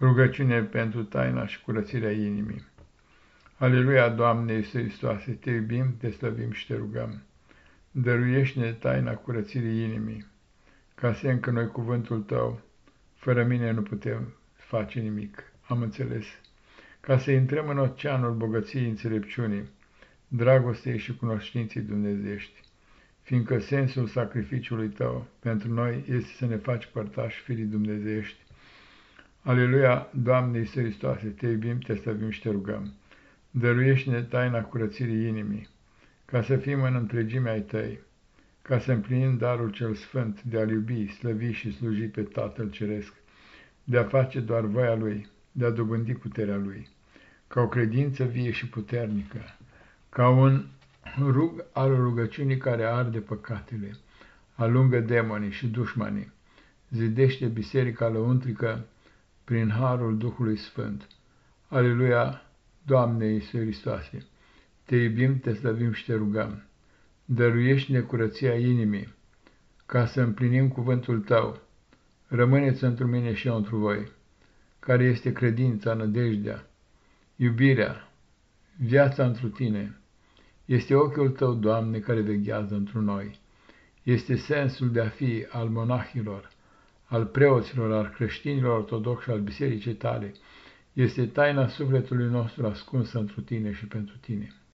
Rugăciune pentru taina și curățirea inimii. Aleluia, Doamne Iisus Hristoase, Te iubim, Te slăvim și Te rugăm. Dăruiește-ne taina curățirii inimii, ca să încă noi cuvântul Tău, fără mine nu putem face nimic, am înțeles, ca să intrăm în oceanul bogăției înțelepciunii, dragostei și cunoștinței dumnezești, fiindcă sensul sacrificiului Tău pentru noi este să ne faci părtași firii dumnezești, Aleluia, Doamne Iisus Hristoase, Te iubim, Te slăvim și Te rugăm. Dăruiește-ne taina curățirii inimii, ca să fim în întregime ai Tăi, ca să împlinim darul cel sfânt de a-L iubi, slăvi și sluji pe Tatăl Ceresc, de a face doar voia Lui, de a dobândi puterea Lui, ca o credință vie și puternică, ca un rug al rugăciunii care arde păcatele, alungă demonii și dușmanii, zidește biserica lăuntrică, prin harul Duhului Sfânt. Aleluia, Doamne Iisus Hristoase, Te iubim, Te slăvim și Te rugăm. Dăruiește-ne curăția inimii, ca să împlinim cuvântul Tău. Rămâneți într mine și eu într voi, care este credința, nădejdea, iubirea, viața întru Tine. Este ochiul Tău, Doamne, care veghează întru noi. Este sensul de a fi al monahilor, al preoților, al creștinilor ortodoxi, al bisericii tale, este taina sufletului nostru ascunsă întru tine și pentru tine.